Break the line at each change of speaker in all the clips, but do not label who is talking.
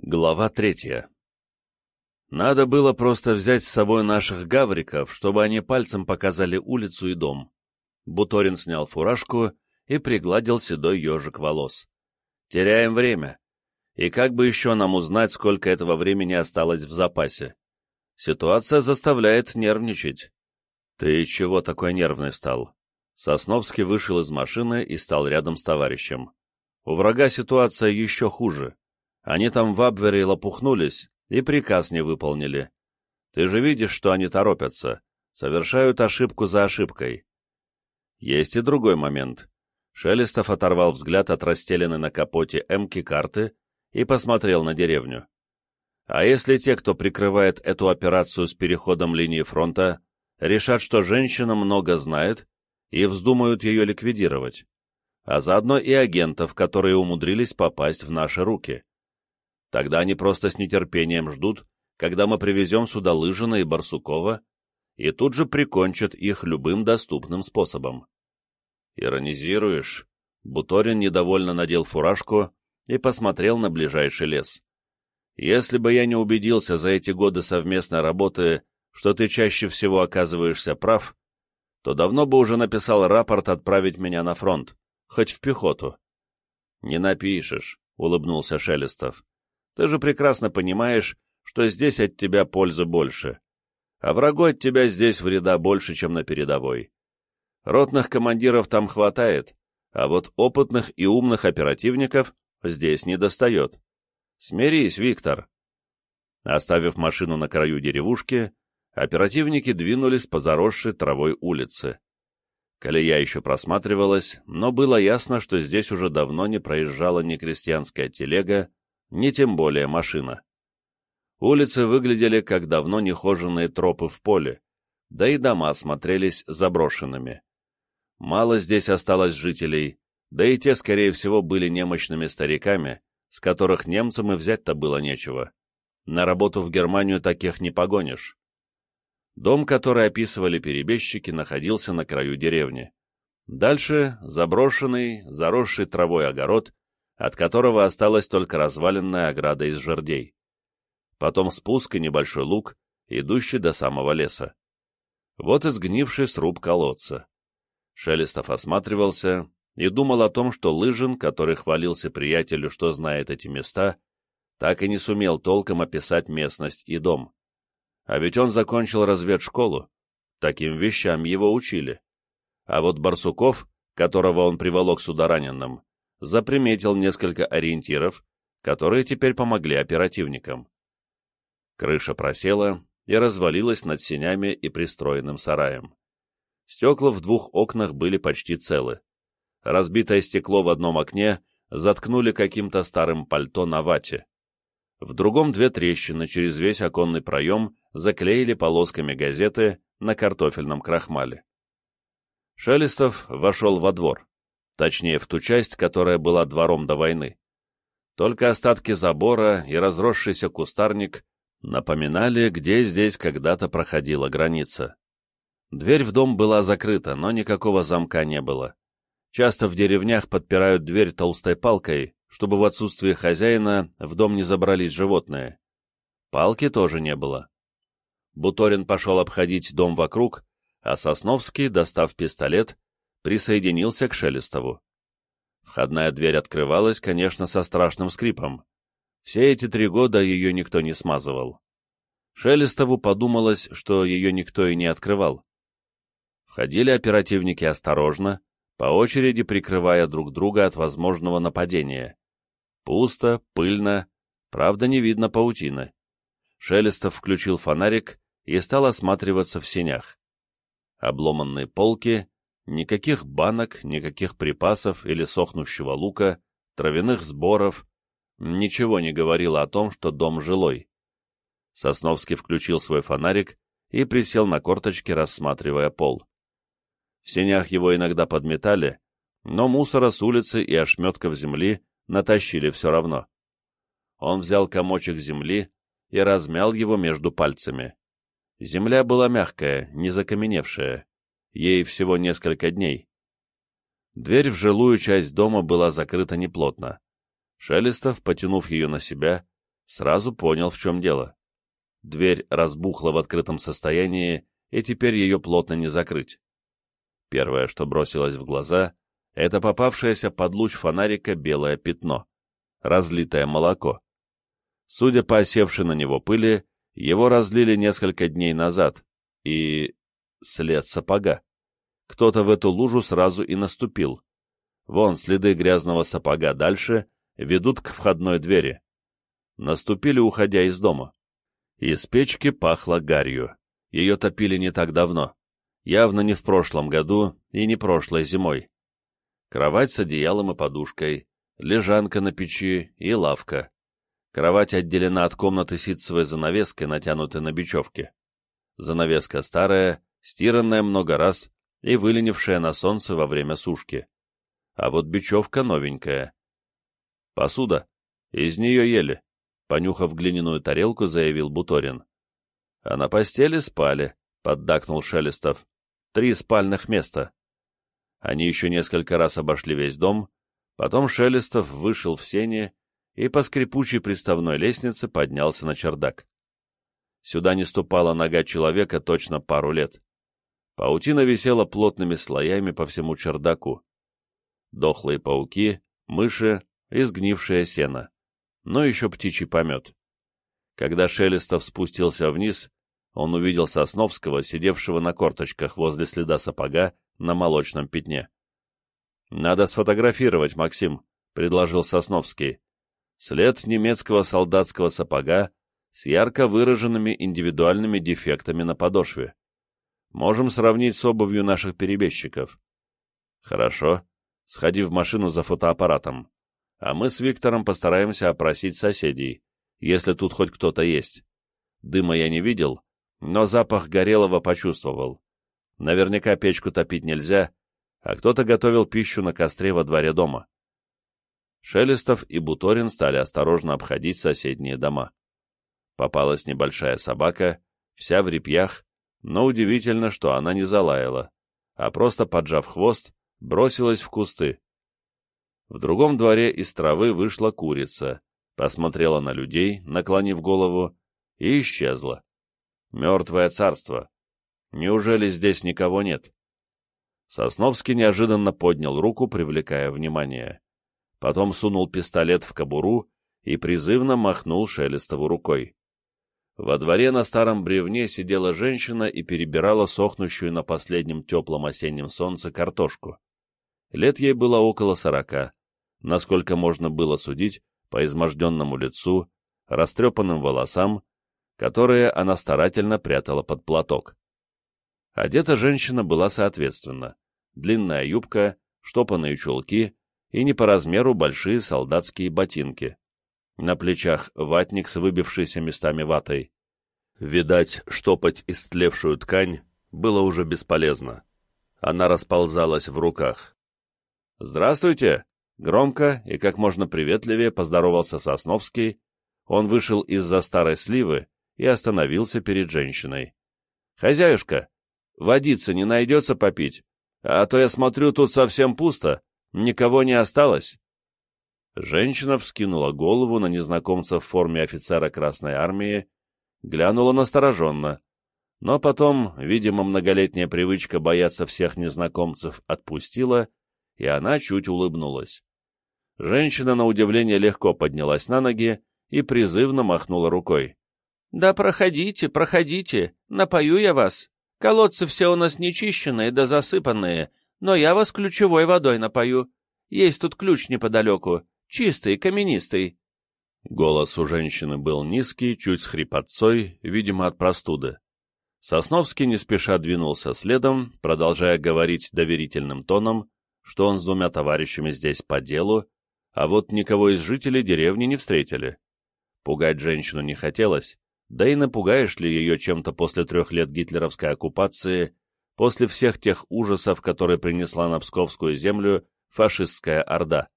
Глава третья. Надо было просто взять с собой наших гавриков, чтобы они пальцем показали улицу и дом. Буторин снял фуражку и пригладил седой ежик волос. Теряем время. И как бы еще нам узнать, сколько этого времени осталось в запасе? Ситуация заставляет нервничать. Ты чего такой нервный стал? Сосновский вышел из машины и стал рядом с товарищем. У врага ситуация еще хуже. Они там в Абвере лопухнулись и приказ не выполнили. Ты же видишь, что они торопятся, совершают ошибку за ошибкой. Есть и другой момент. Шелестов оторвал взгляд от расстеленной на капоте эмки карты и посмотрел на деревню. А если те, кто прикрывает эту операцию с переходом линии фронта, решат, что женщина много знает, и вздумают ее ликвидировать, а заодно и агентов, которые умудрились попасть в наши руки? Тогда они просто с нетерпением ждут, когда мы привезем сюда Лыжина и Барсукова, и тут же прикончат их любым доступным способом. Иронизируешь? Буторин недовольно надел фуражку и посмотрел на ближайший лес. Если бы я не убедился за эти годы совместной работы, что ты чаще всего оказываешься прав, то давно бы уже написал рапорт отправить меня на фронт, хоть в пехоту. — Не напишешь, — улыбнулся Шелестов. Ты же прекрасно понимаешь, что здесь от тебя пользы больше. А врагу от тебя здесь вреда больше, чем на передовой. Ротных командиров там хватает, а вот опытных и умных оперативников здесь не достает. Смирись, Виктор. Оставив машину на краю деревушки, оперативники двинулись по заросшей травой улице. Колея еще просматривалась, но было ясно, что здесь уже давно не проезжала ни крестьянская телега, ни тем более машина. Улицы выглядели как давно нехоженные тропы в поле, да и дома смотрелись заброшенными. Мало здесь осталось жителей, да и те, скорее всего, были немощными стариками, с которых немцам и взять-то было нечего. На работу в Германию таких не погонишь. Дом, который описывали перебежчики, находился на краю деревни. Дальше заброшенный, заросший травой огород от которого осталась только разваленная ограда из жердей. Потом спуск и небольшой луг, идущий до самого леса. Вот и сгнивший сруб колодца. Шелестов осматривался и думал о том, что Лыжин, который хвалился приятелю, что знает эти места, так и не сумел толком описать местность и дом. А ведь он закончил разведшколу, таким вещам его учили. А вот Барсуков, которого он приволок сюда раненым, заприметил несколько ориентиров, которые теперь помогли оперативникам. Крыша просела и развалилась над сенями и пристроенным сараем. Стекла в двух окнах были почти целы. Разбитое стекло в одном окне заткнули каким-то старым пальто на вате. В другом две трещины через весь оконный проем заклеили полосками газеты на картофельном крахмале. Шелестов вошел во двор точнее в ту часть, которая была двором до войны. Только остатки забора и разросшийся кустарник напоминали, где здесь когда-то проходила граница. Дверь в дом была закрыта, но никакого замка не было. Часто в деревнях подпирают дверь толстой палкой, чтобы в отсутствие хозяина в дом не забрались животные. Палки тоже не было. Буторин пошел обходить дом вокруг, а Сосновский, достав пистолет, присоединился к Шелестову. Входная дверь открывалась, конечно, со страшным скрипом. Все эти три года ее никто не смазывал. Шелестову подумалось, что ее никто и не открывал. Входили оперативники осторожно, по очереди прикрывая друг друга от возможного нападения. Пусто, пыльно, правда не видно паутины. Шелестов включил фонарик и стал осматриваться в сенях. Обломанные полки, Никаких банок, никаких припасов или сохнущего лука, травяных сборов, ничего не говорило о том, что дом жилой. Сосновский включил свой фонарик и присел на корточки, рассматривая пол. В сенях его иногда подметали, но мусора с улицы и ошметков земли натащили все равно. Он взял комочек земли и размял его между пальцами. Земля была мягкая, не закаменевшая ей всего несколько дней. Дверь в жилую часть дома была закрыта неплотно. Шелестов, потянув ее на себя, Сразу понял, в чем дело. Дверь разбухла в открытом состоянии, и теперь ее плотно не закрыть. Первое, что бросилось в глаза, это попавшееся под луч фонарика белое пятно, разлитое молоко. Судя по осевшей на него пыли, его разлили несколько дней назад, и... след сапога. Кто-то в эту лужу сразу и наступил. Вон следы грязного сапога дальше ведут к входной двери. Наступили, уходя из дома. Из печки пахло гарью. Ее топили не так давно. Явно не в прошлом году и не прошлой зимой. Кровать с одеялом и подушкой, лежанка на печи и лавка. Кровать отделена от комнаты ситцевой занавеской, натянутой на бечевке. Занавеска старая, стиранная много раз и выленившая на солнце во время сушки. А вот бечевка новенькая. Посуда. Из нее ели. Понюхав глиняную тарелку, заявил Буторин. А на постели спали, поддакнул Шелестов. Три спальных места. Они еще несколько раз обошли весь дом, потом Шелестов вышел в сене и по скрипучей приставной лестнице поднялся на чердак. Сюда не ступала нога человека точно пару лет. Паутина висела плотными слоями по всему чердаку. Дохлые пауки, мыши и сгнившее сено, но еще птичий помет. Когда Шелестов спустился вниз, он увидел Сосновского, сидевшего на корточках возле следа сапога на молочном пятне. «Надо сфотографировать, Максим», — предложил Сосновский. «След немецкого солдатского сапога с ярко выраженными индивидуальными дефектами на подошве. Можем сравнить с обувью наших перебежчиков». «Хорошо. Сходи в машину за фотоаппаратом. А мы с Виктором постараемся опросить соседей, если тут хоть кто-то есть. Дыма я не видел, но запах горелого почувствовал. Наверняка печку топить нельзя, а кто-то готовил пищу на костре во дворе дома. Шелестов и Буторин стали осторожно обходить соседние дома. Попалась небольшая собака, вся в репьях, но удивительно, что она не залаяла, а просто, поджав хвост, бросилась в кусты. В другом дворе из травы вышла курица, посмотрела на людей, наклонив голову, и исчезла. Мертвое царство. Неужели здесь никого нет? Сосновский неожиданно поднял руку, привлекая внимание. Потом сунул пистолет в кобуру и призывно махнул Шелестову рукой. Во дворе на старом бревне сидела женщина и перебирала сохнущую на последнем теплом осеннем солнце картошку. Лет ей было около сорока, насколько можно было судить по изможденному лицу, растрепанным волосам которые она старательно прятала под платок. Одета женщина была соответственно. Длинная юбка, штопанные чулки и не по размеру большие солдатские ботинки. На плечах ватник с выбившейся местами ватой. Видать, штопать истлевшую ткань было уже бесполезно. Она расползалась в руках. «Здравствуйте!» — громко и как можно приветливее поздоровался Сосновский. Он вышел из-за старой сливы и остановился перед женщиной. «Хозяюшка, водицы не найдется попить, а то я смотрю, тут совсем пусто, никого не осталось». Женщина вскинула голову на незнакомца в форме офицера Красной Армии, глянула настороженно, но потом, видимо, многолетняя привычка бояться всех незнакомцев отпустила, и она чуть улыбнулась. Женщина, на удивление, легко поднялась на ноги и призывно махнула рукой. «Да проходите, проходите, напою я вас. Колодцы все у нас нечищенные да засыпанные, но я вас ключевой водой напою. Есть тут ключ неподалеку, чистый, каменистый». Голос у женщины был низкий, чуть с хрипотцой, видимо, от простуды. Сосновский не спеша двинулся следом, продолжая говорить доверительным тоном, что он с двумя товарищами здесь по делу, а вот никого из жителей деревни не встретили. Пугать женщину не хотелось, да и напугаешь ли ее чем-то после трех лет гитлеровской оккупации, после всех тех ужасов, которые принесла на Псковскую землю фашистская орда?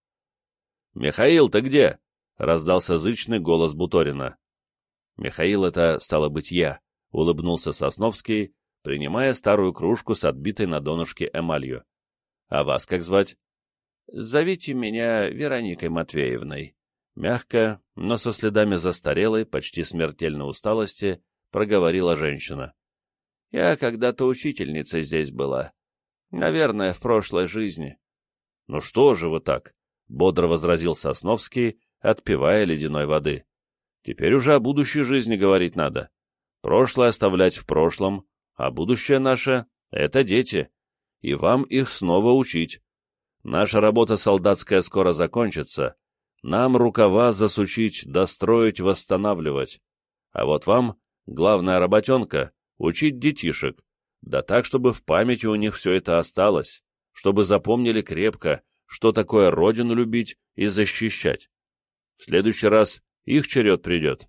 «Михаил, ты где?» — раздался зычный голос Буторина. «Михаил, это стало быть я», — улыбнулся Сосновский, принимая старую кружку с отбитой на донышке эмалью. «А вас как звать?» «Зовите меня Вероникой Матвеевной. Мягко, но со следами застарелой, почти смертельной усталости, проговорила женщина. «Я когда-то учительницей здесь была. Наверное, в прошлой жизни». «Ну что же вы так?» — бодро возразил Сосновский, отпивая ледяной воды. «Теперь уже о будущей жизни говорить надо. Прошлое оставлять в прошлом, а будущее наше — это дети, и вам их снова учить. Наша работа солдатская скоро закончится, нам рукава засучить, достроить, восстанавливать. А вот вам главная работенка — учить детишек, да так, чтобы в памяти у них все это осталось, чтобы запомнили крепко, что такое родину любить и защищать. В следующий раз их черед придет.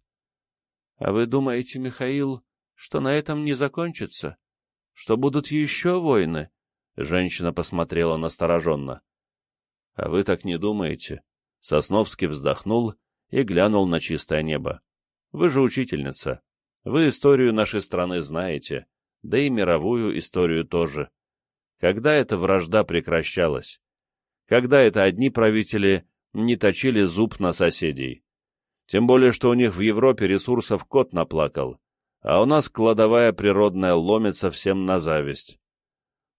— А вы думаете, Михаил, что на этом не закончится? Что будут еще войны? Женщина посмотрела настороженно. — А вы так не думаете? Сосновский вздохнул и глянул на чистое небо. — Вы же учительница. Вы историю нашей страны знаете, да и мировую историю тоже. Когда эта вражда прекращалась? Когда это одни правители не точили зуб на соседей? Тем более, что у них в Европе ресурсов кот наплакал, а у нас кладовая природная ломится всем на зависть.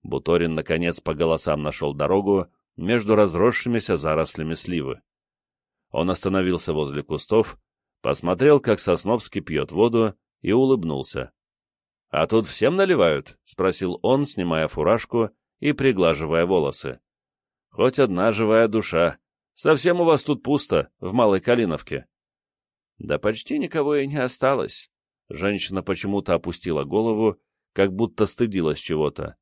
Буторин, наконец, по голосам нашел дорогу между разросшимися зарослями сливы. Он остановился возле кустов, посмотрел, как Сосновский пьет воду, и улыбнулся. — А тут всем наливают? — спросил он, снимая фуражку и приглаживая волосы. — Хоть одна живая душа. Совсем у вас тут пусто, в Малой Калиновке. — Да почти никого и не осталось. Женщина почему-то опустила голову, как будто стыдилась чего-то.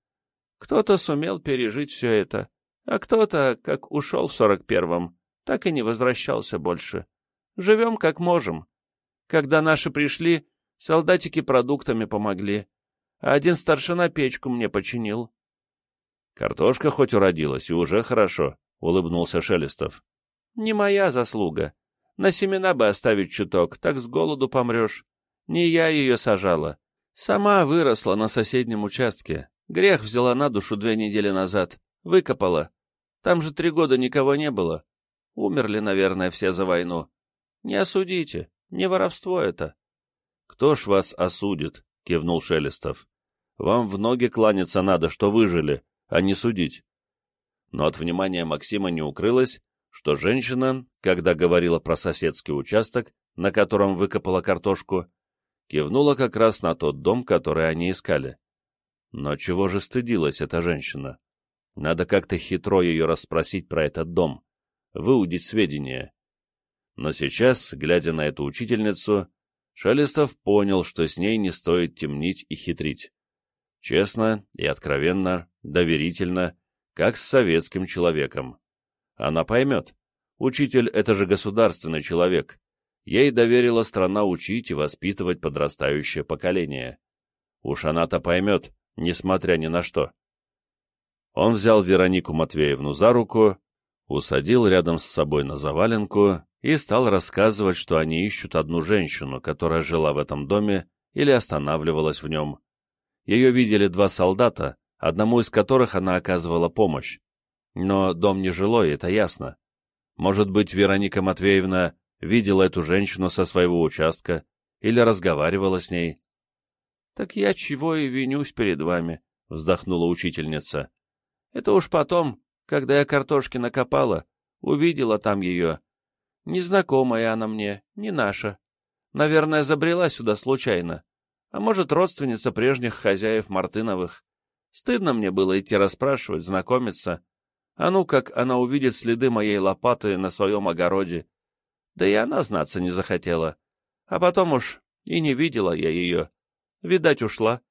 Кто-то сумел пережить все это, а кто-то, как ушел в сорок первом, так и не возвращался больше. Живем как можем. Когда наши пришли, солдатики продуктами помогли, а один старшина печку мне починил. — Картошка хоть уродилась, и уже хорошо, — улыбнулся Шелестов. — Не моя заслуга. На семена бы оставить чуток, так с голоду помрешь. Не я ее сажала. Сама выросла на соседнем участке, Грех взяла на душу две недели назад. Выкопала. Там же три года никого не было. Умерли, наверное, все за войну. Не осудите. Не воровство это. — Кто ж вас осудит? — кивнул Шелестов. — Вам в ноги кланяться надо, что выжили, а не судить. Но от внимания Максима не укрылось, что женщина, когда говорила про соседский участок, на котором выкопала картошку, кивнула как раз на тот дом, который они искали. Но чего же стыдилась эта женщина? Надо как-то хитро ее расспросить про этот дом, выудить сведения. Но сейчас, глядя на эту учительницу, Шелестов понял, что с ней не стоит темнить и хитрить. Честно и откровенно, доверительно, как с советским человеком. Она поймет. Учитель — это же государственный человек. Ей доверила страна учить и воспитывать подрастающее поколение. Уж она-то поймет, несмотря ни на что. Он взял Веронику Матвеевну за руку, усадил рядом с собой на заваленку и стал рассказывать, что они ищут одну женщину, которая жила в этом доме или останавливалась в нем. Ее видели два солдата, одному из которых она оказывала помощь. Но дом не жилой, это ясно. Может быть, Вероника Матвеевна видела эту женщину со своего участка или разговаривала с ней. — Так я чего и винюсь перед вами, — вздохнула учительница. — Это уж потом, когда я картошки накопала, увидела там ее. Незнакомая она мне, не наша. Наверное, забрела сюда случайно. А может, родственница прежних хозяев Мартыновых. Стыдно мне было идти расспрашивать, знакомиться. А ну, как она увидит следы моей лопаты на своем огороде. Да и она знаться не захотела. А потом уж и не видела я ее. Видать, ушла.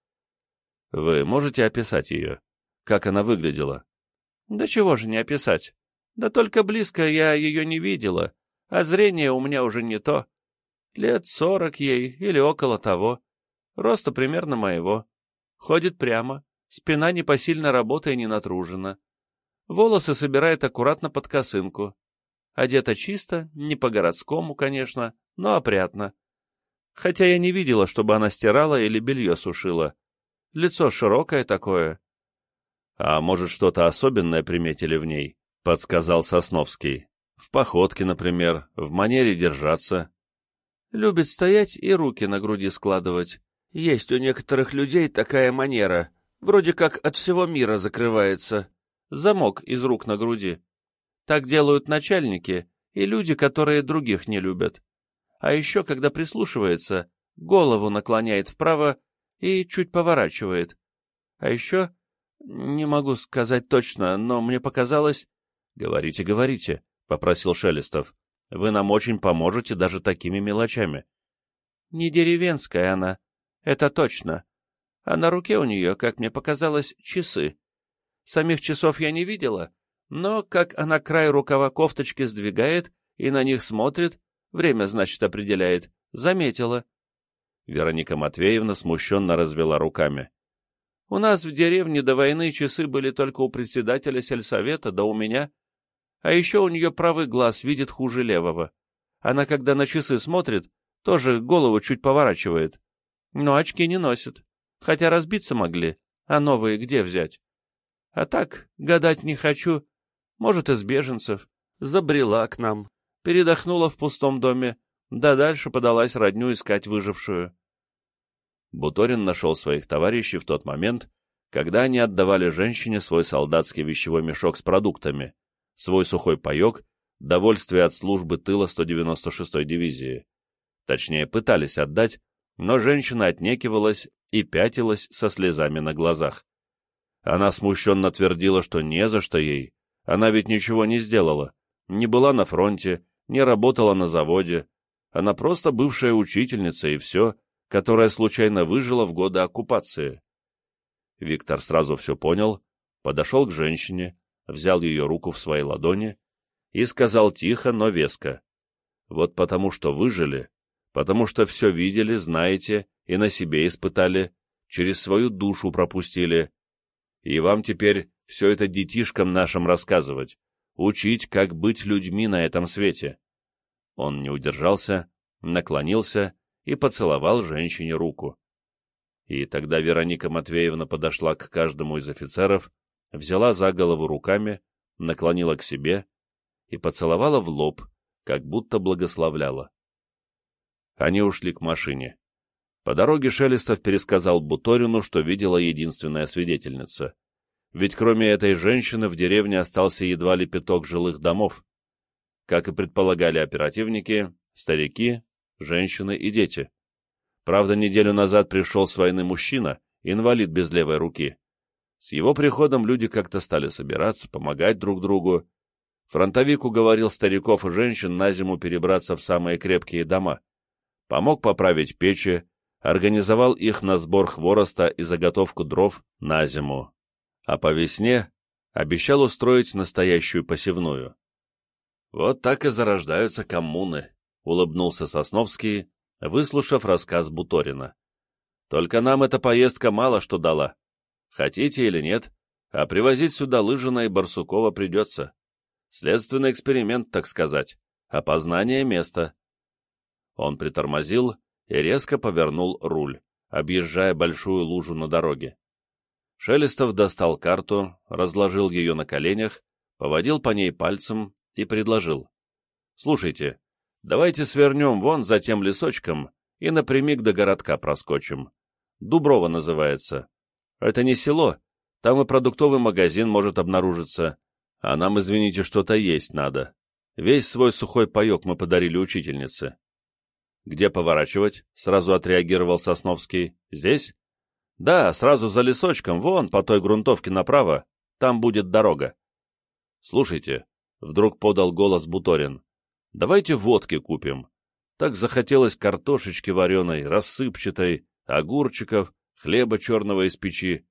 Вы можете описать ее? Как она выглядела? Да чего же не описать? Да только близко я ее не видела, а зрение у меня уже не то. Лет сорок ей или около того. Роста примерно моего. Ходит прямо, спина непосильно работая не натружена. Волосы собирает аккуратно под косынку. Одета чисто, не по-городскому, конечно, но опрятно хотя я не видела, чтобы она стирала или белье сушила. Лицо широкое такое. — А может, что-то особенное приметили в ней? — подсказал Сосновский. — В походке, например, в манере держаться.
Любит стоять и руки на груди складывать. Есть у некоторых людей такая манера, вроде как от всего мира закрывается. Замок из рук на груди. Так делают начальники и люди, которые других не любят. А еще, когда прислушивается, голову наклоняет вправо и чуть поворачивает. А еще, не могу сказать точно, но мне показалось...
— Говорите, говорите, — попросил Шелестов. — Вы нам очень поможете даже такими мелочами.
— Не деревенская она, это точно. А на руке у нее, как мне показалось, часы. Самих часов я не видела, но как она край рукава кофточки сдвигает и на них смотрит, время, значит, определяет, заметила.
Вероника Матвеевна смущенно развела руками.
У нас в деревне до войны часы были только у председателя сельсовета, да у меня. А еще у нее правый глаз видит хуже левого. Она, когда на часы смотрит, тоже голову чуть поворачивает. Но очки не носит. Хотя разбиться могли, а новые где взять? А так, гадать не хочу, может, из беженцев, забрела к нам, передохнула в пустом доме, да дальше подалась родню искать выжившую.
Буторин нашел своих товарищей в тот момент, когда они отдавали женщине свой солдатский вещевой мешок с продуктами, свой сухой паек, довольствие от службы тыла 196-й дивизии. Точнее, пытались отдать, но женщина отнекивалась и пятилась со слезами на глазах. Она смущенно твердила, что не за что ей, она ведь ничего не сделала, не была на фронте, не работала на заводе. Она просто бывшая учительница и все, которая случайно выжила в годы оккупации. Виктор сразу все понял, подошел к женщине, взял ее руку в свои ладони и сказал тихо, но веско. Вот потому что выжили, потому что все видели, знаете и на себе испытали, через свою душу пропустили. И вам теперь все это детишкам нашим рассказывать, учить, как быть людьми на этом свете. Он не удержался, наклонился и поцеловал женщине руку. И тогда Вероника Матвеевна подошла к каждому из офицеров, взяла за голову руками, наклонила к себе и поцеловала в лоб, как будто благословляла. Они ушли к машине. По дороге Шелестов пересказал Буторину, что видела единственная свидетельница ведь кроме этой женщины в деревне остался едва ли пяток жилых домов. Как и предполагали оперативники, старики, женщины и дети. Правда, неделю назад пришел с войны мужчина, инвалид без левой руки. С его приходом люди как-то стали собираться, помогать друг другу. Фронтовик уговорил стариков и женщин на зиму перебраться в самые крепкие дома. Помог поправить печи, организовал их на сбор хвороста и заготовку дров на зиму а по весне обещал устроить настоящую посевную. Вот так и зарождаются коммуны, — улыбнулся Сосновский, выслушав рассказ Буторина. Только нам эта поездка мало что дала. Хотите или нет, а привозить сюда Лыжина и Барсукова придется. Следственный эксперимент, так сказать, опознание места. Он притормозил и резко повернул руль, объезжая большую лужу на дороге. Шелестов достал карту, разложил ее на коленях, поводил по ней пальцем и предложил. «Слушайте, давайте свернем вон за тем лесочком и напрямик до городка проскочим. Дуброво называется. Это не село, там и продуктовый магазин может обнаружиться, а нам, извините, что-то есть надо. Весь свой сухой паек мы подарили учительнице». «Где поворачивать?» — сразу отреагировал Сосновский. «Здесь?» Да, сразу за лесочком, вон, по той грунтовке направо, там будет дорога. Слушайте, вдруг подал голос Буторин, давайте водки купим. Так захотелось картошечки вареной, рассыпчатой, огурчиков, хлеба черного из печи.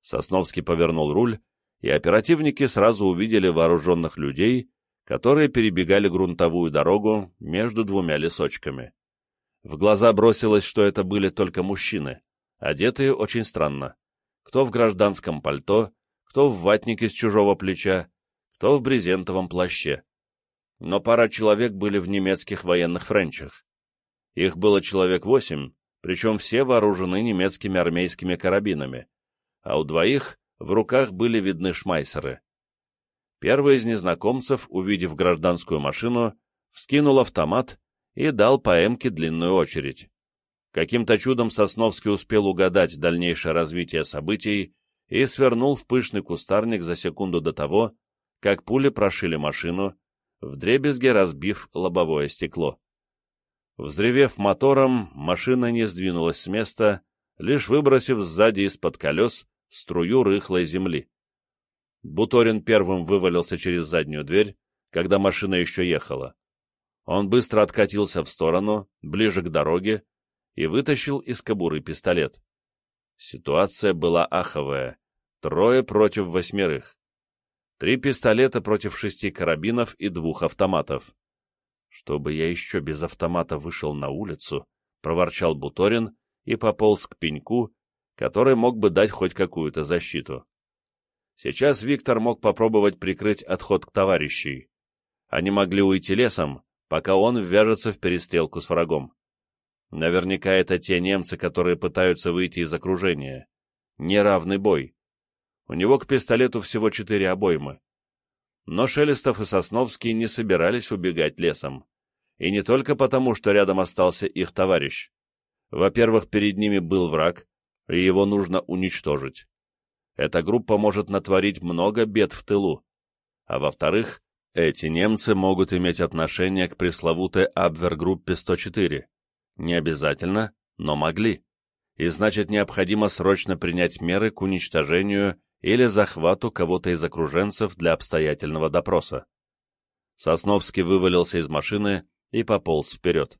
Сосновский повернул руль, и оперативники сразу увидели вооруженных людей, которые перебегали грунтовую дорогу между двумя лесочками. В глаза бросилось, что это были только мужчины одетые очень странно. Кто в гражданском пальто, кто в ватнике с чужого плеча, кто в брезентовом плаще. Но пара человек были в немецких военных френчах. Их было человек восемь, причем все вооружены немецкими армейскими карабинами, а у двоих в руках были видны шмайсеры. Первый из незнакомцев, увидев гражданскую машину, вскинул автомат и дал по эмке длинную очередь. Каким-то чудом Сосновский успел угадать дальнейшее развитие событий и свернул в пышный кустарник за секунду до того, как пули прошили машину, вдребезги разбив лобовое стекло. Взревев мотором, машина не сдвинулась с места, лишь выбросив сзади из-под колес струю рыхлой земли. Буторин первым вывалился через заднюю дверь, когда машина еще ехала. Он быстро откатился в сторону, ближе к дороге, и вытащил из кобуры пистолет. Ситуация была аховая. Трое против восьмерых. Три пистолета против шести карабинов и двух автоматов. «Чтобы я еще без автомата вышел на улицу», — проворчал Буторин и пополз к пеньку, который мог бы дать хоть какую-то защиту. Сейчас Виктор мог попробовать прикрыть отход к товарищей. Они могли уйти лесом, пока он ввяжется в перестрелку с врагом. Наверняка это те немцы, которые пытаются выйти из окружения. Неравный бой. У него к пистолету всего четыре обоймы. Но Шелестов и Сосновский не собирались убегать лесом. И не только потому, что рядом остался их товарищ. Во-первых, перед ними был враг, и его нужно уничтожить эта группа может натворить много бед в тылу. А во-вторых, эти немцы могут иметь отношение к пресловутой Абвергруппе 104. Не обязательно, но могли. И значит, необходимо срочно принять меры к уничтожению или захвату кого-то из окруженцев для обстоятельного допроса. Сосновский вывалился из машины и пополз вперед.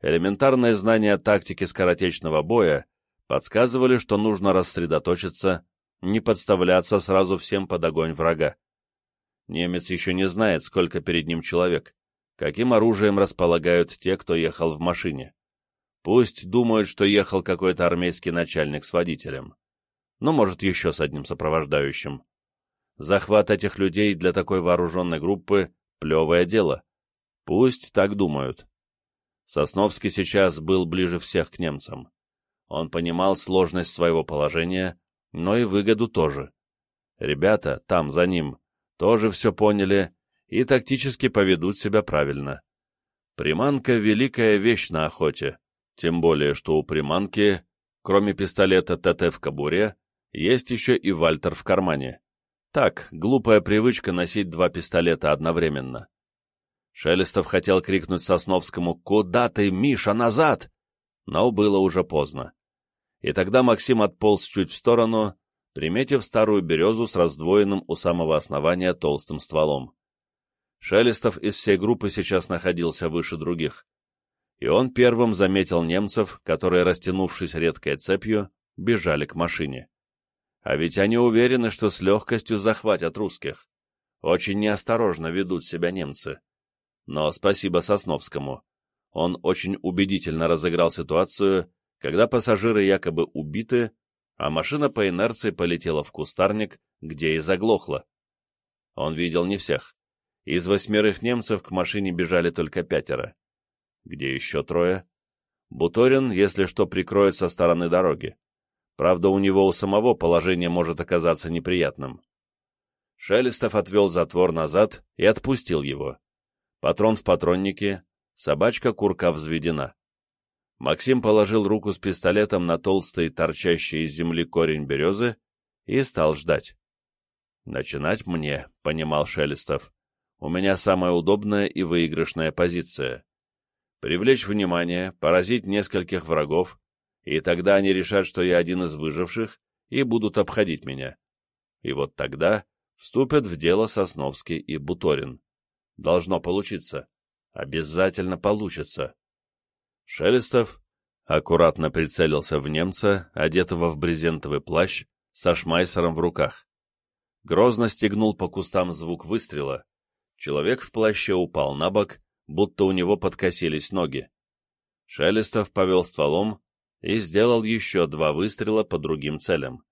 Элементарные знания тактики скоротечного боя подсказывали, что нужно рассредоточиться не подставляться сразу всем под огонь врага. Немец еще не знает, сколько перед ним человек, каким оружием располагают те, кто ехал в машине. Пусть думают, что ехал какой-то армейский начальник с водителем. Ну, может, еще с одним сопровождающим. Захват этих людей для такой вооруженной группы — плевое дело. Пусть так думают. Сосновский сейчас был ближе всех к немцам. Он понимал сложность своего положения но и выгоду тоже. Ребята, там, за ним, тоже все поняли и тактически поведут себя правильно. Приманка — великая вещь на охоте, тем более, что у приманки, кроме пистолета ТТ в кобуре, есть еще и Вальтер в кармане. Так, глупая привычка носить два пистолета одновременно. Шелестов хотел крикнуть Сосновскому «Куда ты, Миша, назад?» Но было уже поздно и тогда Максим отполз чуть в сторону, приметив старую березу с раздвоенным у самого основания толстым стволом. Шелестов из всей группы сейчас находился выше других, и он первым заметил немцев, которые, растянувшись редкой цепью, бежали к машине. А ведь они уверены, что с легкостью захватят русских. Очень неосторожно ведут себя немцы. Но спасибо Сосновскому. Он очень убедительно разыграл ситуацию когда пассажиры якобы убиты, а машина по инерции полетела в кустарник, где и заглохла. Он видел не всех. Из восьмерых немцев к машине бежали только пятеро. Где еще трое? Буторин, если что, прикроет со стороны дороги. Правда, у него у самого положение может оказаться неприятным. Шелестов отвел затвор назад и отпустил его. Патрон в патроннике, собачка курка взведена. Максим положил руку с пистолетом на толстый, торчащий из земли корень березы и стал ждать. «Начинать мне», — понимал Шелестов. «У меня самая удобная и выигрышная позиция. Привлечь внимание, поразить нескольких врагов, и тогда они решат, что я один из выживших, и будут обходить меня. И вот тогда вступят в дело Сосновский и Буторин. Должно получиться. Обязательно получится. Шелестов аккуратно прицелился в немца, одетого в брезентовый плащ, со шмайсером в руках. Грозно стегнул по кустам звук выстрела. Человек в плаще упал на бок, будто у него подкосились ноги. Шелестов повел стволом и сделал еще два выстрела по другим целям.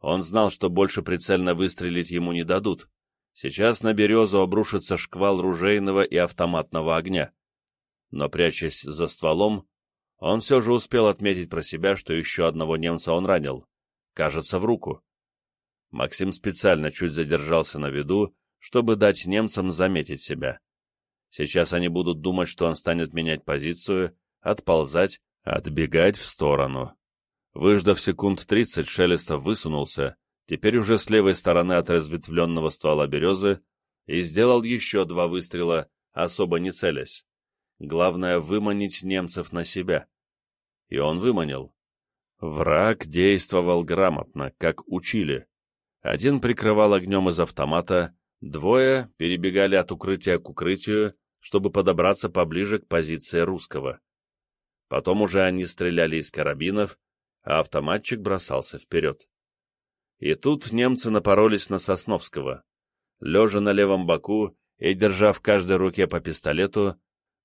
Он знал, что больше прицельно выстрелить ему не дадут. Сейчас на березу обрушится шквал ружейного и автоматного огня но, прячась за стволом, он все же успел отметить про себя, что еще одного немца он ранил, кажется, в руку. Максим специально чуть задержался на виду, чтобы дать немцам заметить себя. Сейчас они будут думать, что он станет менять позицию, отползать, отбегать в сторону. Выждав секунд тридцать, Шелестов высунулся, теперь уже с левой стороны от разветвленного ствола березы, и сделал еще два выстрела, особо не целясь. Главное — выманить немцев на себя. И он выманил. Враг действовал грамотно, как учили. Один прикрывал огнем из автомата, двое перебегали от укрытия к укрытию, чтобы подобраться поближе к позиции русского. Потом уже они стреляли из карабинов, а автоматчик бросался вперед. И тут немцы напоролись на Сосновского. Лежа на левом боку и держа в каждой руке по пистолету,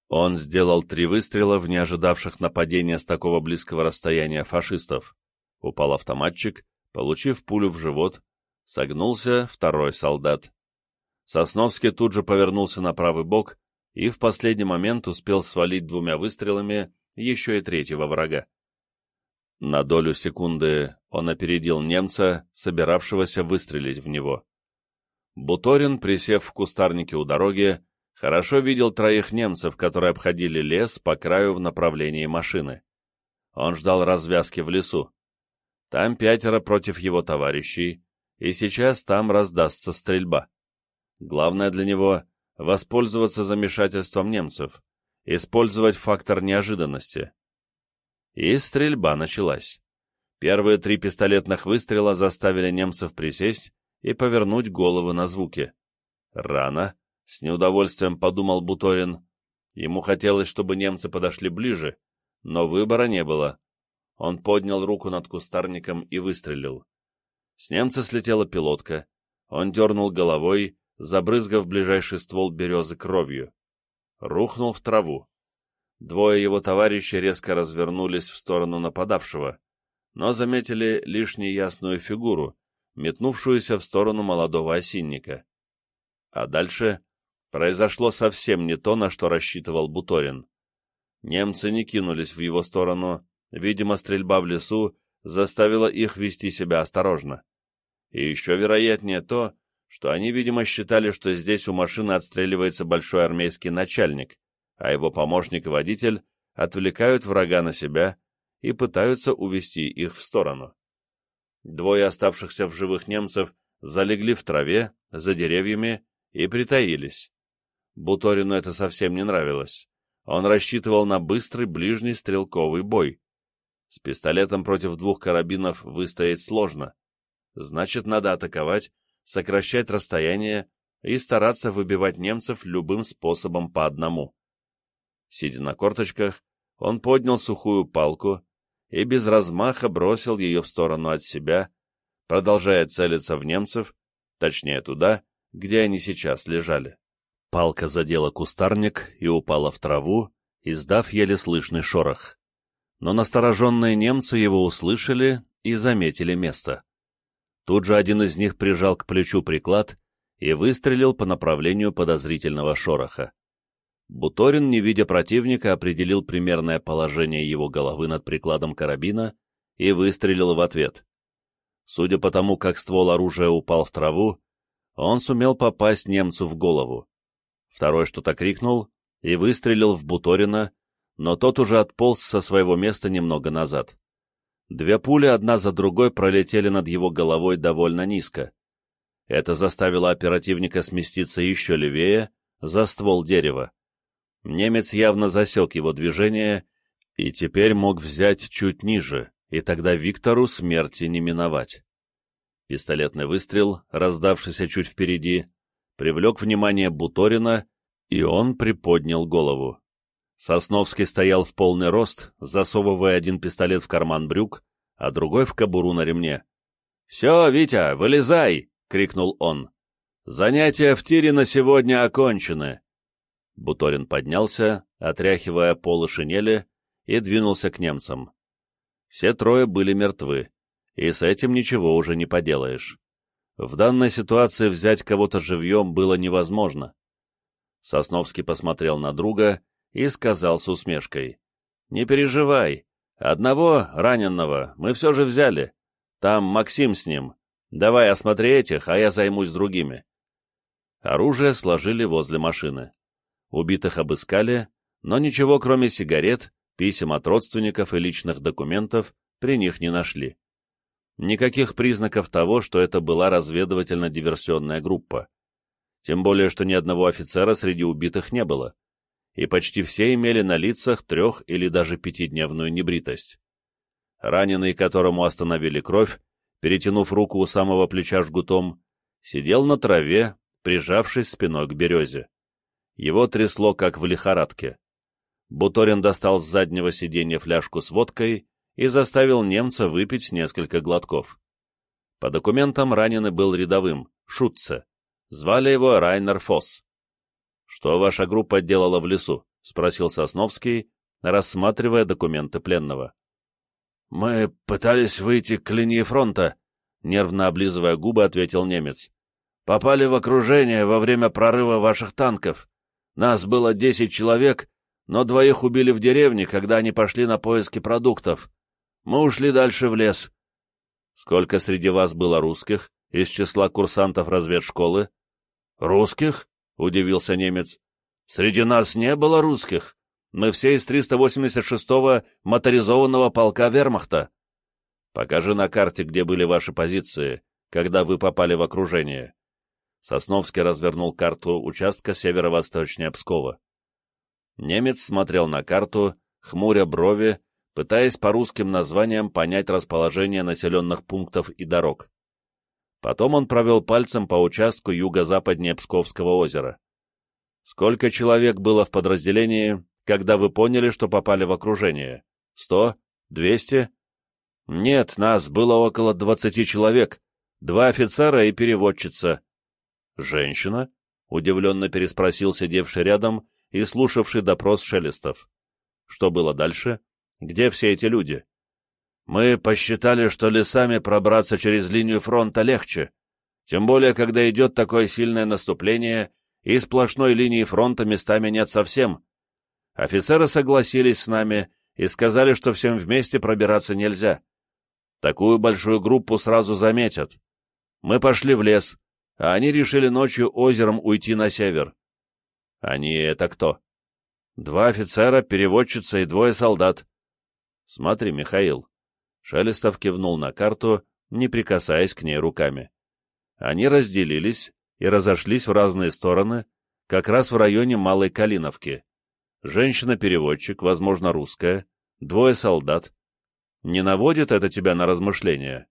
он сделал три выстрела в неожидавших нападения с такого близкого расстояния фашистов. Упал автоматчик, получив пулю в живот, согнулся второй солдат. Сосновский тут же повернулся на правый бок и в последний момент успел свалить двумя выстрелами еще и третьего врага. На долю секунды он опередил немца, собиравшегося выстрелить в него. Буторин, присев в кустарнике у дороги, хорошо видел троих немцев, которые обходили лес по краю в направлении машины. Он ждал развязки в лесу. Там пятеро против его товарищей, и сейчас там раздастся стрельба. Главное для него воспользоваться замешательством немцев, использовать фактор неожиданности. И стрельба началась. Первые три пистолетных выстрела заставили немцев присесть и повернуть головы на звуки. Рано, с неудовольствием подумал Буторин. Ему хотелось, чтобы немцы подошли ближе, но выбора не было. Он поднял руку над кустарником и выстрелил. С немца слетела пилотка. Он дернул головой, забрызгав ближайший ствол березы кровью. Рухнул в траву. Двое его товарищей резко развернулись в сторону нападавшего, но заметили лишь неясную фигуру, метнувшуюся в сторону молодого осинника. А дальше произошло совсем не то, на что рассчитывал Буторин. Немцы не кинулись в его сторону, видимо, стрельба в лесу заставила их вести себя осторожно. И еще вероятнее то, что они, видимо, считали, что здесь у машины отстреливается большой армейский начальник, а его помощник и водитель отвлекают врага на себя и пытаются увести их в сторону. Двое оставшихся в живых немцев залегли в траве, за деревьями и притаились. Буторину это совсем не нравилось. Он рассчитывал на быстрый ближний стрелковый бой. С пистолетом против двух карабинов выстоять сложно. Значит, надо атаковать сокращать расстояние и стараться выбивать немцев любым способом по одному. Сидя на корточках, он поднял сухую палку и без размаха бросил ее в сторону от себя, продолжая целиться в немцев, точнее туда, где они сейчас лежали. Палка задела кустарник и упала в траву, издав еле слышный шорох. Но настороженные немцы его услышали и заметили место. Тут же один из них прижал к плечу приклад и выстрелил по направлению подозрительного шороха. Буторин, не видя противника, определил примерное положение его головы над прикладом карабина и выстрелил в ответ. Судя по тому, как ствол оружия упал в траву, он сумел попасть немцу в голову. Второй что-то крикнул и выстрелил в Буторина, но тот уже отполз со своего места немного назад. Две пули одна за другой пролетели над его головой довольно низко. Это заставило оперативника сместиться еще левее, за ствол дерева. Немец явно засек его движение и теперь мог взять чуть ниже, и тогда Виктору смерти не миновать. Пистолетный выстрел, раздавшийся чуть впереди, привлек внимание Буторина, и он приподнял голову. Сосновский стоял в полный рост, засовывая один пистолет в карман брюк, а другой в кобуру на ремне. «Все, Витя, вылезай!» — крикнул он. «Занятия в тире на сегодня окончены!» Буторин поднялся, отряхивая полы шинели, и двинулся к немцам. Все трое были мертвы, и с этим ничего уже не поделаешь. В данной ситуации взять кого-то живьем было невозможно. Сосновский посмотрел на друга и сказал с усмешкой. «Не переживай, одного раненного мы все же взяли. Там Максим с ним. Давай осмотри этих, а я займусь другими». Оружие сложили возле машины. Убитых обыскали, но ничего кроме сигарет, писем от родственников и личных документов при них не нашли. Никаких признаков того, что это была разведывательно-диверсионная группа. Тем более, что ни одного офицера среди убитых не было, и почти все имели на лицах трех- или даже пятидневную небритость. Раненый, которому остановили кровь, перетянув руку у самого плеча жгутом, сидел на траве, прижавшись спиной к березе. Его трясло, как в лихорадке. Буторин достал с заднего сиденья фляжку с водкой и заставил немца выпить несколько глотков. По документам раненый был рядовым, Шутце. Звали его Райнер Фосс. «Что ваша группа делала в лесу?» — спросил Сосновский, рассматривая документы пленного.
«Мы пытались выйти к линии фронта», — нервно облизывая губы, ответил немец. «Попали в окружение во время прорыва ваших танков. Нас было десять человек, но двоих убили в деревне, когда они пошли на поиски продуктов. Мы ушли дальше в лес».
«Сколько среди вас было русских из числа курсантов разведшколы?»
«Русских?» — удивился немец. «Среди нас не было русских. Мы все из 386-го моторизованного полка вермахта.
Покажи на карте, где были ваши позиции, когда вы попали в окружение. Сосновский развернул карту участка северо-восточнее Пскова. Немец смотрел на карту, хмуря брови, пытаясь по русским названиям понять расположение населенных пунктов и дорог. Потом он провел пальцем по участку юго-западнее Псковского озера. Сколько человек было в подразделении, когда вы поняли, что попали в окружение? Сто? Двести?
Нет, нас было около двадцати человек, два офицера и переводчица.
Женщина? Удивленно переспросил сидевший рядом и слушавший допрос Шелестов. Что было дальше? Где все эти люди?
Мы посчитали, что лесами пробраться через линию фронта легче, тем более, когда идет такое сильное наступление, и сплошной линии фронта местами нет совсем, Офицеры согласились с нами и сказали, что всем вместе пробираться нельзя. Такую большую группу сразу заметят. Мы пошли в лес, а они решили ночью озером уйти на север.
Они это кто?
Два офицера, переводчица и двое солдат.
Смотри, Михаил. Шелестов кивнул на карту, не прикасаясь к ней руками. Они разделились и разошлись в разные стороны, как раз в районе Малой Калиновки женщина-переводчик, возможно, русская, двое солдат. Не наводит это тебя на размышления?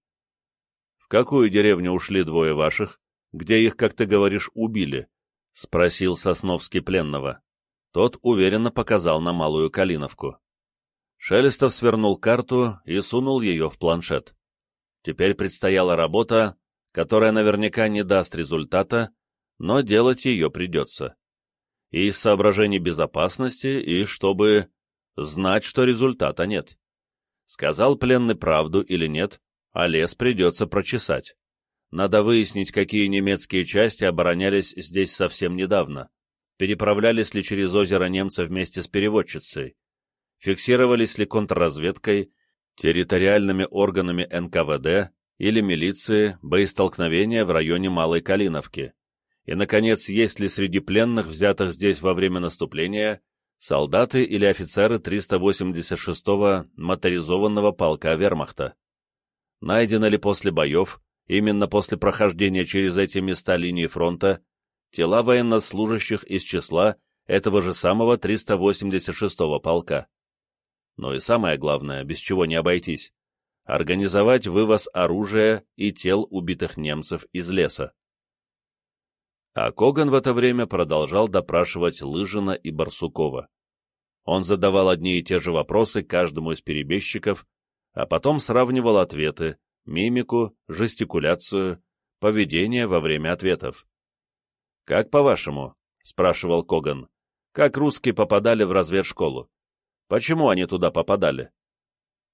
В какую деревню ушли двое ваших, где их, как ты говоришь, убили? — спросил Сосновский пленного. Тот уверенно показал на Малую Калиновку. Шелестов свернул карту и сунул ее в планшет. Теперь предстояла работа, которая наверняка не даст результата, но делать ее придется и из соображений безопасности, и чтобы знать, что результата нет. Сказал пленный правду или нет, а лес придется прочесать. Надо выяснить, какие немецкие части оборонялись здесь совсем недавно, переправлялись ли через озеро немцы вместе с переводчицей, фиксировались ли контрразведкой, территориальными органами НКВД или милиции боестолкновения в районе Малой Калиновки и, наконец, есть ли среди пленных, взятых здесь во время наступления, солдаты или офицеры 386-го моторизованного полка вермахта? Найдено ли после боев, именно после прохождения через эти места линии фронта, тела военнослужащих из числа этого же самого 386-го полка? Но и самое главное, без чего не обойтись, организовать вывоз оружия и тел убитых немцев из леса. А Коган в это время продолжал допрашивать Лыжина и Барсукова. Он задавал одни и те же вопросы каждому из перебежчиков, а потом сравнивал ответы, мимику, жестикуляцию, поведение во время ответов. «Как по-вашему?» — спрашивал Коган. «Как русские попадали в разведшколу? Почему они туда попадали?»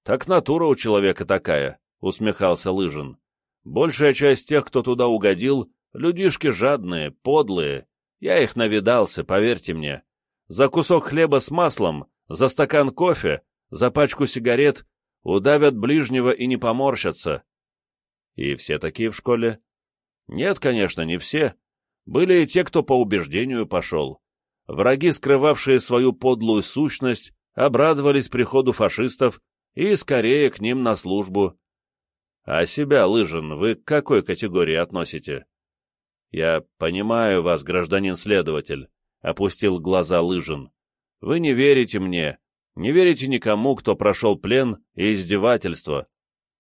«Так натура у человека такая», — усмехался Лыжин. «Большая часть тех, кто туда угодил, Людишки жадные, подлые. Я их навидался, поверьте мне. За кусок хлеба с маслом, за стакан кофе, за пачку сигарет удавят ближнего и не поморщатся. И все такие в школе? Нет, конечно, не все. Были и те, кто по убеждению пошел. Враги, скрывавшие свою подлую сущность, обрадовались приходу фашистов и скорее к ним на службу. А себя, Лыжин, вы к какой категории относите? Я понимаю вас, гражданин следователь, — опустил глаза Лыжин. Вы не верите мне, не верите никому, кто прошел плен и издевательство.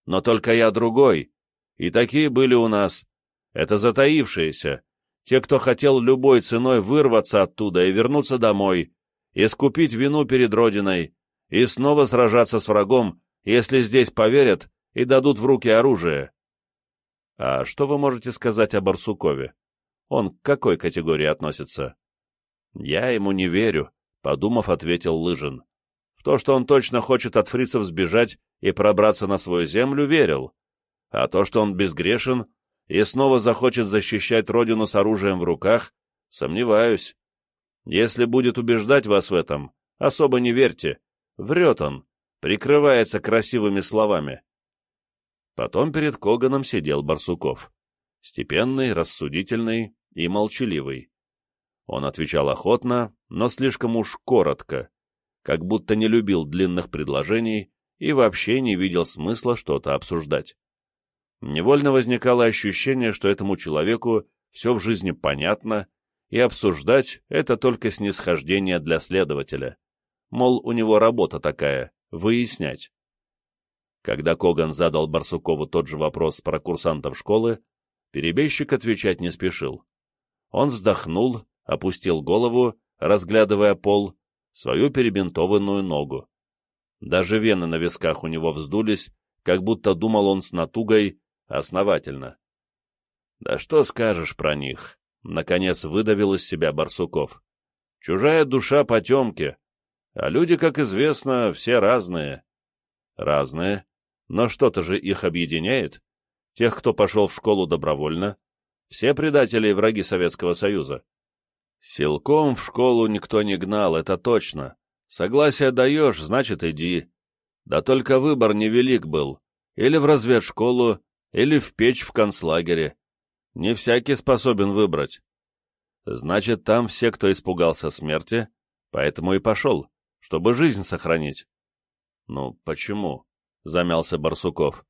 Но только я другой, и такие были у нас. Это затаившиеся, те, кто хотел любой ценой вырваться оттуда и вернуться домой, искупить вину перед Родиной и снова сражаться с врагом, если здесь поверят и дадут в руки оружие. А что вы можете сказать о Барсукове? Он к какой категории относится? Я ему не верю, подумав, ответил Лыжин. В то, что он точно хочет от фрицев сбежать и пробраться на свою землю, верил. А то, что он безгрешен и снова захочет защищать родину с оружием в руках, сомневаюсь. Если будет убеждать вас в этом, особо не верьте. Врет он, прикрывается красивыми словами. Потом перед Коганом сидел Барсуков. Степенный, рассудительный и молчаливый. Он отвечал охотно, но слишком уж коротко, как будто не любил длинных предложений и вообще не видел смысла что-то обсуждать. Невольно возникало ощущение, что этому человеку все в жизни понятно, и обсуждать — это только снисхождение для следователя. Мол, у него работа такая — выяснять. Когда Коган задал Барсукову тот же вопрос про курсантов школы, перебежчик отвечать не спешил. Он вздохнул, опустил голову, разглядывая пол, свою перебинтованную ногу. Даже вены на висках у него вздулись, как будто думал он с натугой, Основательно. Да что скажешь про них? Наконец выдавил из себя Барсуков. Чужая душа потемки. А люди, как известно, все разные. Разные. Но что-то же их объединяет. Тех, кто пошел в школу добровольно. Все предатели и враги Советского Союза. Силком в школу никто не гнал, это точно. Согласие даешь, значит, иди. Да только выбор невелик был. Или в разведшколу, или в печь в концлагере. Не всякий способен выбрать. Значит, там все, кто испугался смерти, поэтому и пошел, чтобы жизнь сохранить. Ну, почему? — замялся Барсуков.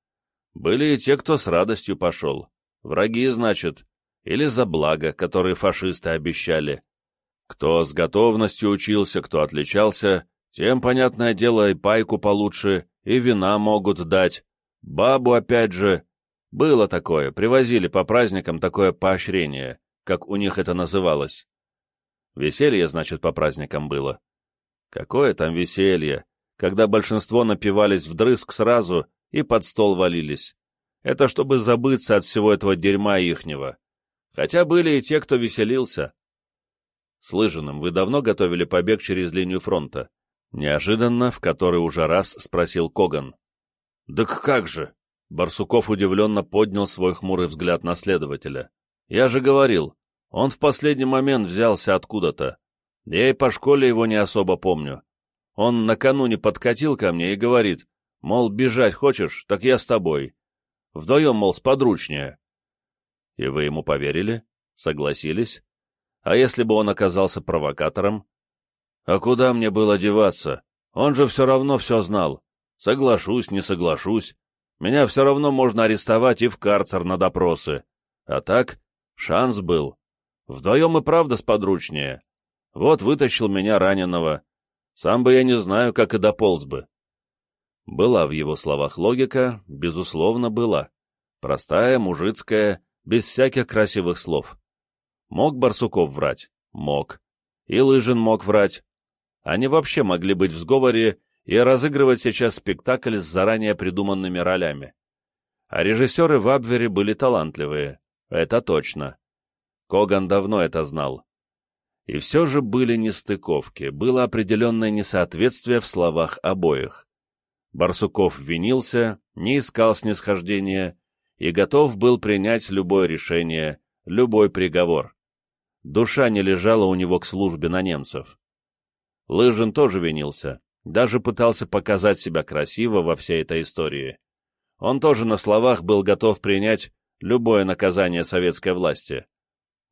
Были и те, кто с радостью пошел. Враги, значит, или за благо, которые фашисты обещали. Кто с готовностью учился, кто отличался, тем, понятное дело, и пайку получше, и вина могут дать. Бабу, опять же, было такое, привозили по праздникам такое поощрение, как у них это называлось. Веселье, значит, по праздникам было. Какое там веселье, когда большинство напивались вдрызг сразу и под стол валились. Это чтобы забыться от всего этого дерьма ихнего. Хотя были и те, кто веселился. С Лыжиным вы давно готовили побег через линию фронта? Неожиданно, в который уже раз спросил Коган. — Так как же? Барсуков удивленно поднял свой хмурый взгляд на следователя. «Я же говорил, он в последний момент взялся откуда-то. Я и по школе его не особо помню. Он накануне подкатил ко мне и говорит, мол, бежать хочешь, так я с тобой. Вдвоем, мол, сподручнее». «И вы ему поверили? Согласились? А если бы он оказался провокатором?» «А куда мне было деваться? Он же все равно все знал. Соглашусь, не соглашусь. Меня все равно можно арестовать и в карцер на допросы. А так, шанс был. Вдвоем и правда сподручнее. Вот вытащил меня раненого. Сам бы я не знаю, как и дополз бы. Была в его словах логика, безусловно, была. Простая, мужицкая, без всяких красивых слов. Мог Барсуков врать? Мог. И Лыжин мог врать. Они вообще могли быть в сговоре и разыгрывать сейчас спектакль с заранее придуманными ролями. А режиссеры в Абвере были талантливые, это точно. Коган давно это знал. И все же были нестыковки, было определенное несоответствие в словах обоих. Барсуков винился, не искал снисхождения и готов был принять любое решение, любой приговор. Душа не лежала у него к службе на немцев. Лыжин тоже винился, даже пытался показать себя красиво во всей этой истории. Он тоже на словах был готов принять любое наказание советской власти.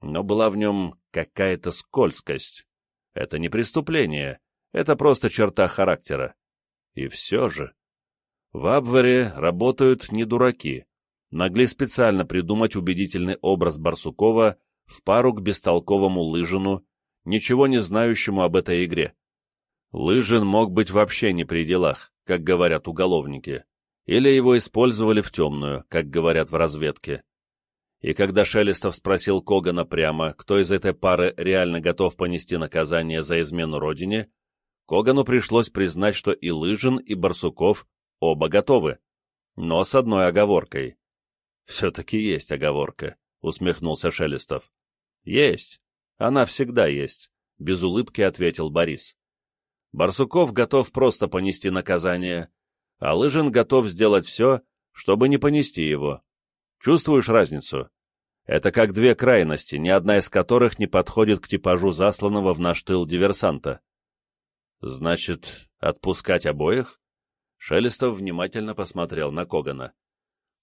но была в нем какая-то скользкость. Это не преступление, это просто черта характера. И все же... В Абвере работают не дураки. Могли специально придумать убедительный образ Барсукова в пару к бестолковому Лыжину, ничего не знающему об этой игре. Лыжин мог быть вообще не при делах, как говорят уголовники, или его использовали в темную, как говорят в разведке. И когда Шелестов спросил Когана прямо, кто из этой пары реально готов понести наказание за измену родине, Когану пришлось признать, что и Лыжин, и Барсуков оба готовы, но с одной оговоркой. «Все-таки есть оговорка», — усмехнулся Шелестов. «Есть. Она всегда есть», — без улыбки ответил Борис. «Барсуков готов просто понести наказание, а Лыжин готов сделать все, чтобы не понести его. Чувствуешь разницу? Это как две крайности, ни одна из которых не подходит к типажу засланного в наш тыл диверсанта. Значит, отпускать обоих? Шелестов внимательно посмотрел на Когана.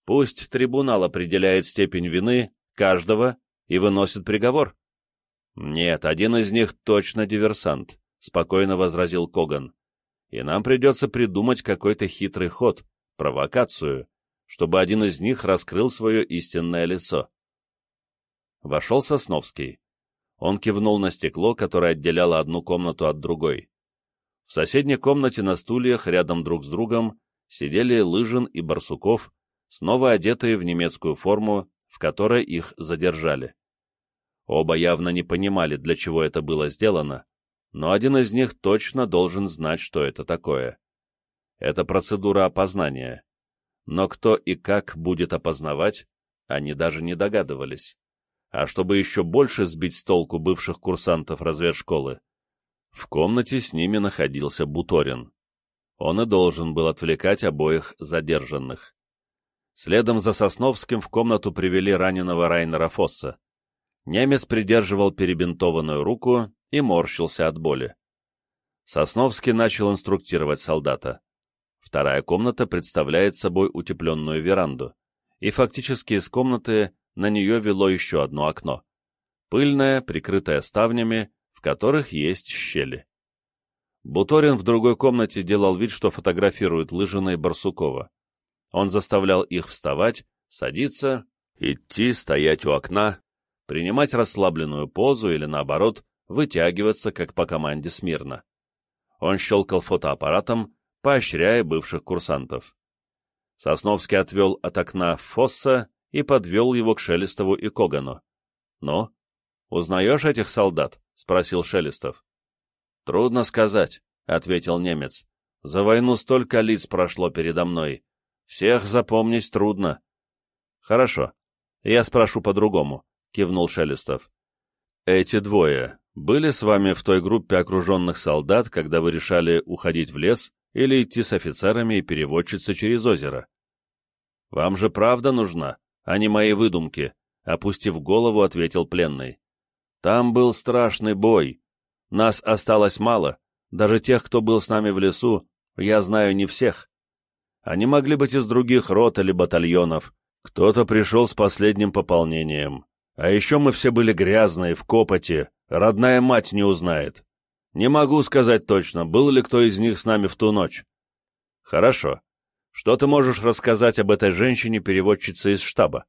Пусть трибунал определяет степень вины каждого и выносит приговор. Нет, один из них точно диверсант, спокойно возразил Коган. И нам придется придумать какой-то хитрый ход, провокацию, чтобы один из них раскрыл свое истинное лицо. Вошел Сосновский. Он кивнул на стекло, которое отделяло одну комнату от другой. В соседней комнате на стульях рядом друг с другом сидели Лыжин и Барсуков, снова одетые в немецкую форму, в которой их задержали. Оба явно не понимали, для чего это было сделано, но один из них точно должен знать, что это такое. Это процедура опознания но кто и как будет опознавать, они даже не догадывались. А чтобы еще больше сбить с толку бывших курсантов разведшколы, в комнате с ними находился Буторин. Он и должен был отвлекать обоих задержанных. Следом за Сосновским в комнату привели раненого Райнера Фосса. Немец придерживал перебинтованную руку и морщился от боли. Сосновский начал инструктировать солдата. Вторая комната представляет собой утепленную веранду, и фактически из комнаты на нее вело еще одно окно. Пыльное, прикрытое ставнями, в которых есть щели. Буторин в другой комнате делал вид, что фотографирует Лыжина и Барсукова. Он заставлял их вставать, садиться, идти, стоять у окна, принимать расслабленную позу или, наоборот, вытягиваться, как по команде смирно. Он щелкал фотоаппаратом, поощряя бывших курсантов. Сосновский отвел от окна Фосса и подвел его к Шелестову и Когану. — Ну, узнаешь этих солдат? — спросил Шелестов. — Трудно сказать, — ответил немец. — За войну столько лиц прошло передо мной. Всех запомнить трудно. — Хорошо, я спрошу по-другому, — кивнул Шелестов. — Эти двое были с вами в той группе окруженных солдат, когда вы решали уходить в лес или идти с офицерами и переводчицей через озеро. «Вам же правда нужна, а не мои выдумки», — опустив голову, ответил пленный. «Там был страшный бой. Нас осталось мало, даже тех, кто был с нами в лесу, я знаю не всех. Они могли быть из других рот или батальонов, кто-то пришел с последним пополнением. А еще мы все были грязные, в копоте, родная мать не узнает. Не могу сказать точно, был ли кто из них с нами в ту ночь. Хорошо. Что ты можешь рассказать об этой женщине-переводчице из штаба?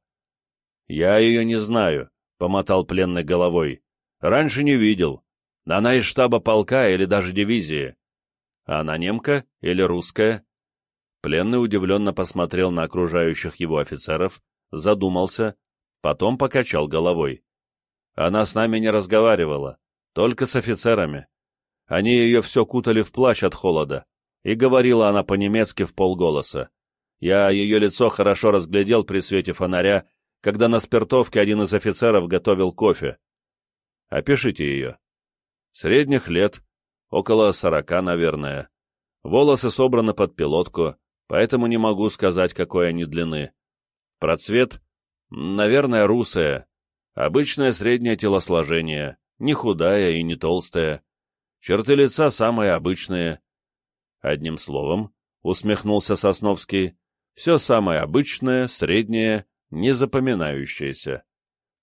Я ее не знаю, — помотал пленной головой. Раньше не видел. Она из штаба полка или даже дивизии. Она немка или русская? Пленный удивленно посмотрел на окружающих его офицеров, задумался, потом покачал головой. Она с нами не разговаривала, только с офицерами. Они ее все кутали в плащ от холода, и говорила она по-немецки в полголоса. Я ее лицо хорошо разглядел при свете фонаря, когда на спиртовке один из офицеров готовил кофе. Опишите ее. Средних лет, около сорока, наверное. Волосы собраны под пилотку, поэтому не могу сказать, какой они длины. Про цвет, наверное, русая. Обычное среднее телосложение, не худая и не толстая. Черты лица самые обычные. Одним словом, усмехнулся Сосновский, все самое обычное, среднее, незапоминающееся.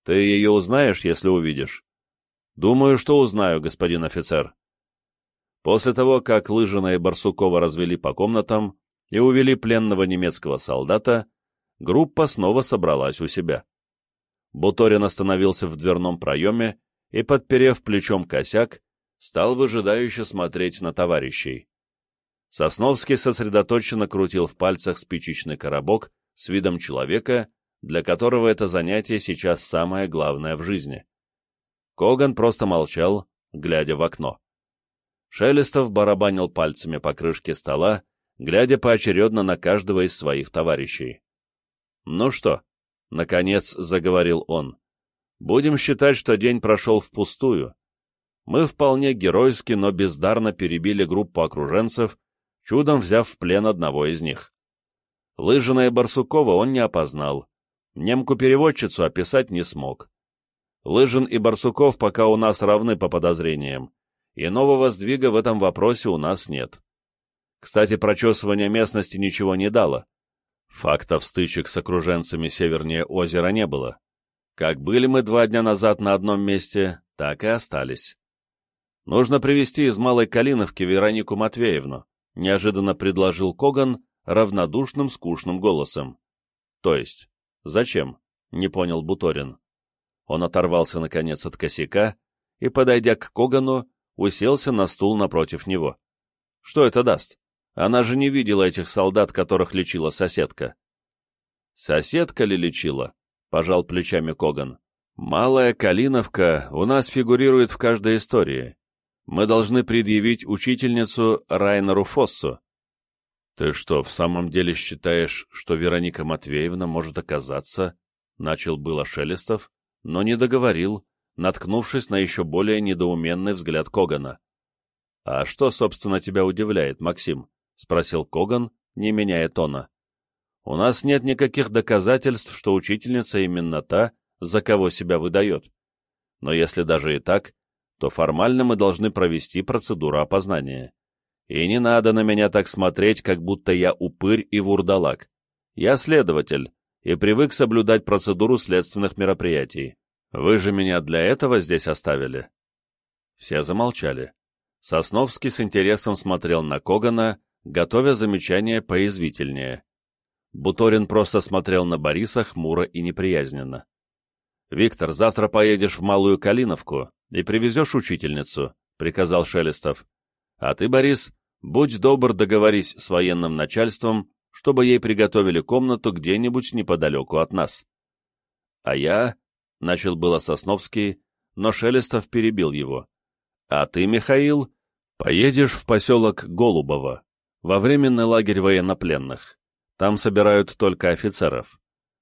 Ты ее узнаешь, если увидишь? Думаю, что узнаю, господин офицер. После того, как Лыжина и Барсукова развели по комнатам и увели пленного немецкого солдата, группа снова собралась у себя. Буторин остановился в дверном проеме и, подперев плечом косяк, стал выжидающе смотреть на товарищей. Сосновский сосредоточенно крутил в пальцах спичечный коробок с видом человека, для которого это занятие сейчас самое главное в жизни. Коган просто молчал, глядя в окно. Шелестов барабанил пальцами по крышке стола, глядя поочередно на каждого из своих товарищей. «Ну что?» — наконец заговорил он. «Будем считать, что день прошел впустую. Мы вполне геройски, но бездарно перебили группу окруженцев, чудом взяв в плен одного из них. Лыжина и Барсукова он не опознал. Немку-переводчицу описать не смог. Лыжин и Барсуков пока у нас равны по подозрениям, и нового сдвига в этом вопросе у нас нет. Кстати, прочесывание местности ничего не дало. Фактов стычек с окруженцами севернее озера не было. Как были мы два дня назад на одном месте, так и остались. Нужно привести из Малой Калиновки Веронику Матвеевну, неожиданно предложил Коган равнодушным, скучным голосом. То есть, зачем? Не понял Буторин. Он оторвался, наконец, от косяка и, подойдя к Когану, уселся на стул напротив него. Что это даст? Она же не видела этих солдат, которых лечила соседка. Соседка ли лечила? Пожал плечами Коган. Малая Калиновка у нас фигурирует в каждой истории. Мы должны предъявить учительницу Райнеру Фоссу. Ты что, в самом деле считаешь, что Вероника Матвеевна может оказаться? Начал было Шелестов, но не договорил, наткнувшись на еще более недоуменный взгляд Когана. «А что, собственно, тебя удивляет, Максим?» — спросил Коган, не меняя тона. «У нас нет никаких доказательств, что учительница именно та, за кого себя выдает. Но если даже и так, то формально мы должны провести процедуру опознания. И не надо на меня так смотреть, как будто я упырь и вурдалак. Я следователь и привык соблюдать процедуру следственных мероприятий. Вы же меня для этого здесь оставили?» Все замолчали. Сосновский с интересом смотрел на Когана, готовя замечание поязвительнее. Буторин просто смотрел на Бориса хмуро и неприязненно. «Виктор, завтра поедешь в Малую Калиновку и привезешь учительницу», — приказал Шелестов. «А ты, Борис, будь добр договорись с военным начальством, чтобы ей приготовили комнату где-нибудь неподалеку от нас». «А я...» — начал было Сосновский, но Шелестов перебил его. «А ты, Михаил, поедешь в поселок Голубово, во временный лагерь военнопленных. Там собирают только офицеров.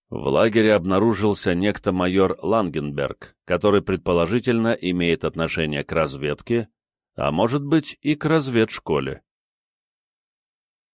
В лагере обнаружился некто майор Лангенберг, который предположительно имеет отношение к разведке, а может быть и к разведшколе.